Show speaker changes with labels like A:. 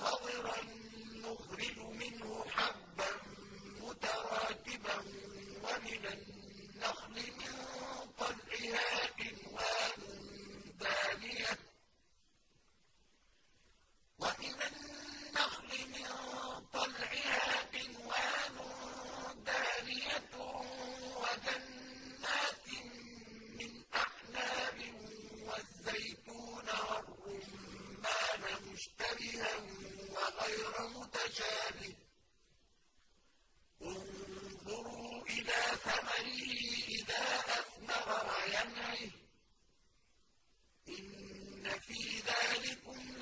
A: خضرا نخرج منه حبا متراكبا ومن النخل من طلعها قنوان دانية ومن النخل من طلعها قنوان دانية وجنة غَيْرَ مُتَشَابِهٍ ۖ انظُرُوا إِلَىٰ ثَمَرِهِ إِذَا أَثْمَرَ وَيَنْعِهِ ۚ. إِنَّ فِي ذَٰلِكُمْ